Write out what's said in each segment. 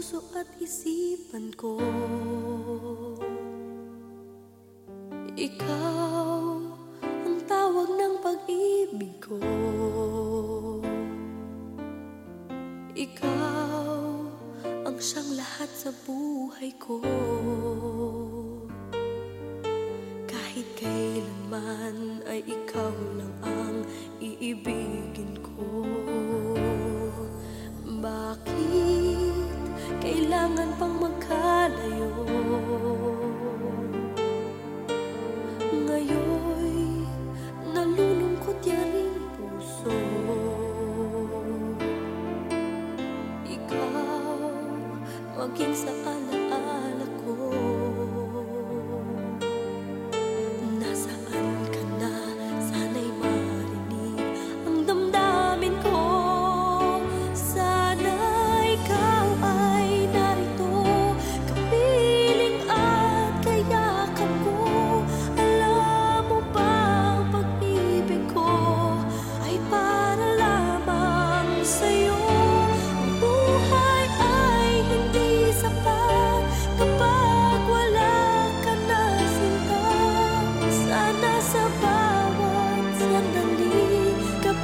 puso at isipan ko. Ikaw ang tawag ng pag-ibig ko. Ikaw ang siyang lahat sa buhay ko. Kahit kailanman ay ikaw lang ang iibigin ko looking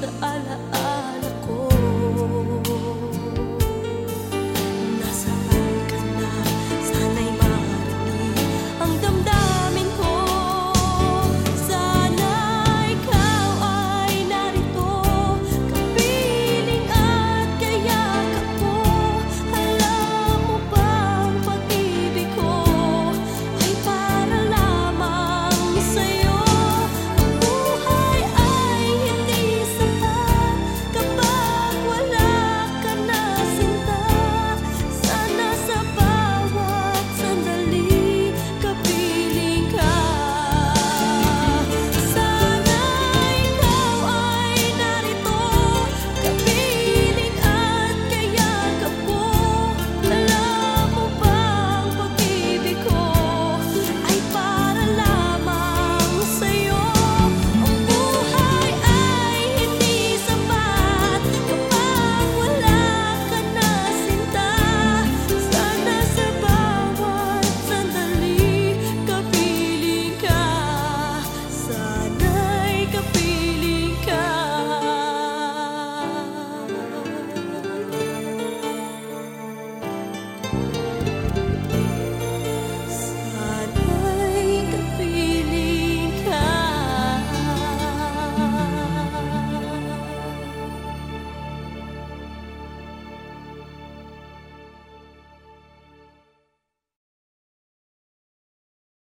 的爱了。